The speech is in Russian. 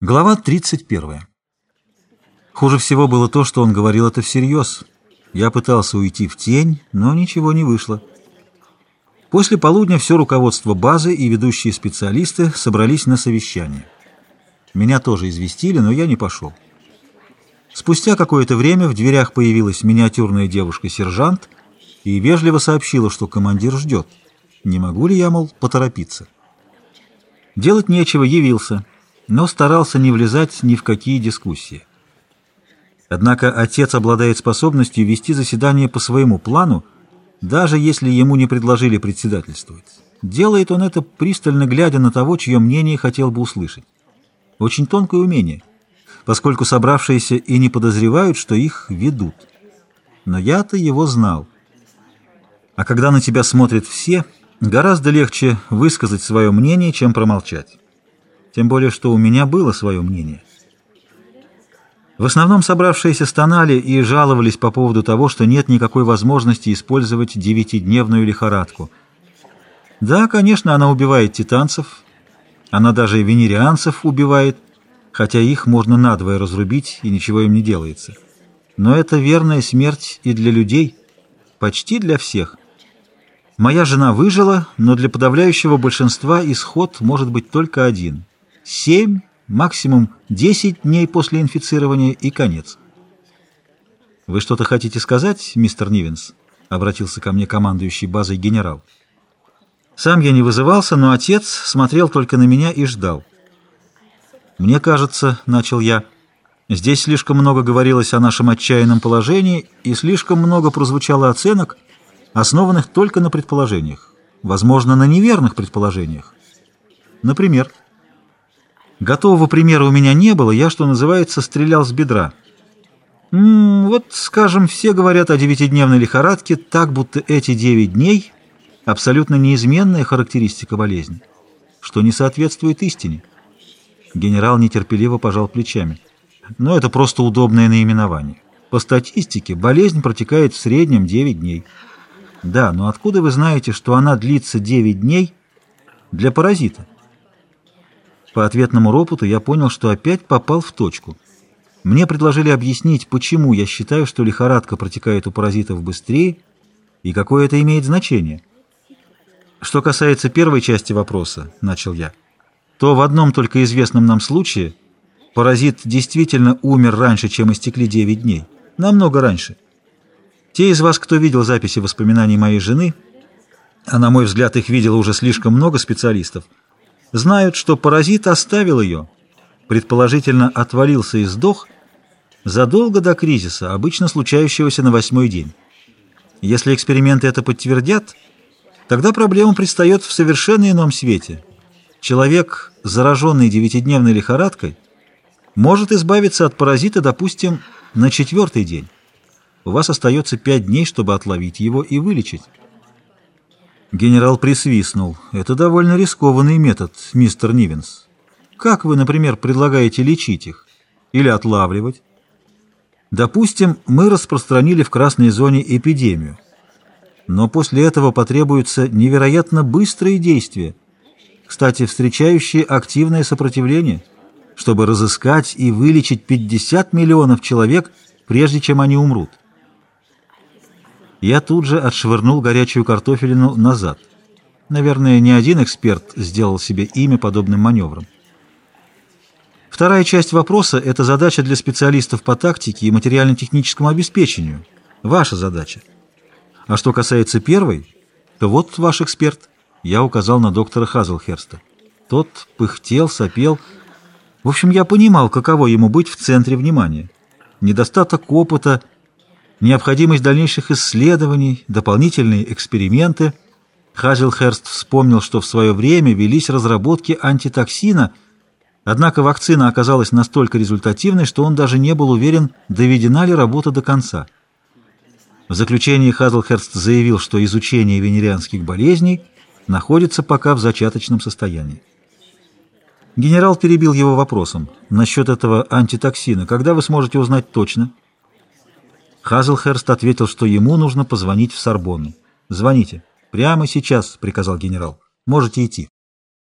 Глава 31. Хуже всего было то, что он говорил это всерьез. Я пытался уйти в тень, но ничего не вышло. После полудня все руководство базы и ведущие специалисты собрались на совещание. Меня тоже известили, но я не пошел. Спустя какое-то время в дверях появилась миниатюрная девушка-сержант и вежливо сообщила, что командир ждет. Не могу ли я, мол, поторопиться? Делать нечего, явился но старался не влезать ни в какие дискуссии. Однако отец обладает способностью вести заседание по своему плану, даже если ему не предложили председательствовать. Делает он это, пристально глядя на того, чье мнение хотел бы услышать. Очень тонкое умение, поскольку собравшиеся и не подозревают, что их ведут. Но я-то его знал. А когда на тебя смотрят все, гораздо легче высказать свое мнение, чем промолчать тем более что у меня было свое мнение. В основном собравшиеся стонали и жаловались по поводу того, что нет никакой возможности использовать девятидневную лихорадку. Да, конечно, она убивает титанцев, она даже и венерианцев убивает, хотя их можно надвое разрубить, и ничего им не делается. Но это верная смерть и для людей, почти для всех. Моя жена выжила, но для подавляющего большинства исход может быть только один — 7, максимум 10 дней после инфицирования и конец. «Вы что-то хотите сказать, мистер Нивенс?» — обратился ко мне командующий базой генерал. Сам я не вызывался, но отец смотрел только на меня и ждал. «Мне кажется, — начал я, — здесь слишком много говорилось о нашем отчаянном положении и слишком много прозвучало оценок, основанных только на предположениях, возможно, на неверных предположениях. Например, — Готового примера у меня не было, я, что называется, стрелял с бедра. М -м, вот, скажем, все говорят о девятидневной лихорадке так, будто эти девять дней — абсолютно неизменная характеристика болезни, что не соответствует истине. Генерал нетерпеливо пожал плечами. Но это просто удобное наименование. По статистике болезнь протекает в среднем 9 дней. Да, но откуда вы знаете, что она длится 9 дней для паразита? По ответному ропоту я понял, что опять попал в точку. Мне предложили объяснить, почему я считаю, что лихорадка протекает у паразитов быстрее и какое это имеет значение. Что касается первой части вопроса, начал я, то в одном только известном нам случае паразит действительно умер раньше, чем истекли 9 дней. Намного раньше. Те из вас, кто видел записи воспоминаний моей жены, а на мой взгляд их видело уже слишком много специалистов, знают, что паразит оставил ее, предположительно отвалился и сдох задолго до кризиса, обычно случающегося на восьмой день. Если эксперименты это подтвердят, тогда проблема предстает в совершенно ином свете. Человек, зараженный девятидневной лихорадкой, может избавиться от паразита, допустим, на четвертый день. У вас остается пять дней, чтобы отловить его и вылечить. Генерал присвистнул. «Это довольно рискованный метод, мистер Нивенс. Как вы, например, предлагаете лечить их? Или отлавливать? Допустим, мы распространили в красной зоне эпидемию. Но после этого потребуются невероятно быстрые действия, кстати, встречающие активное сопротивление, чтобы разыскать и вылечить 50 миллионов человек, прежде чем они умрут. Я тут же отшвырнул горячую картофелину назад. Наверное, ни один эксперт сделал себе имя подобным маневром. Вторая часть вопроса – это задача для специалистов по тактике и материально-техническому обеспечению. Ваша задача. А что касается первой, то вот ваш эксперт. Я указал на доктора Хазлхерста. Тот пыхтел, сопел. В общем, я понимал, каково ему быть в центре внимания. Недостаток опыта – необходимость дальнейших исследований, дополнительные эксперименты. Хазелхерст вспомнил, что в свое время велись разработки антитоксина, однако вакцина оказалась настолько результативной, что он даже не был уверен, доведена ли работа до конца. В заключении Хазелхерст заявил, что изучение венерианских болезней находится пока в зачаточном состоянии. Генерал перебил его вопросом. «Насчет этого антитоксина, когда вы сможете узнать точно?» Хазлхерст ответил, что ему нужно позвонить в Сорбонну. «Звоните. Прямо сейчас», — приказал генерал. «Можете идти».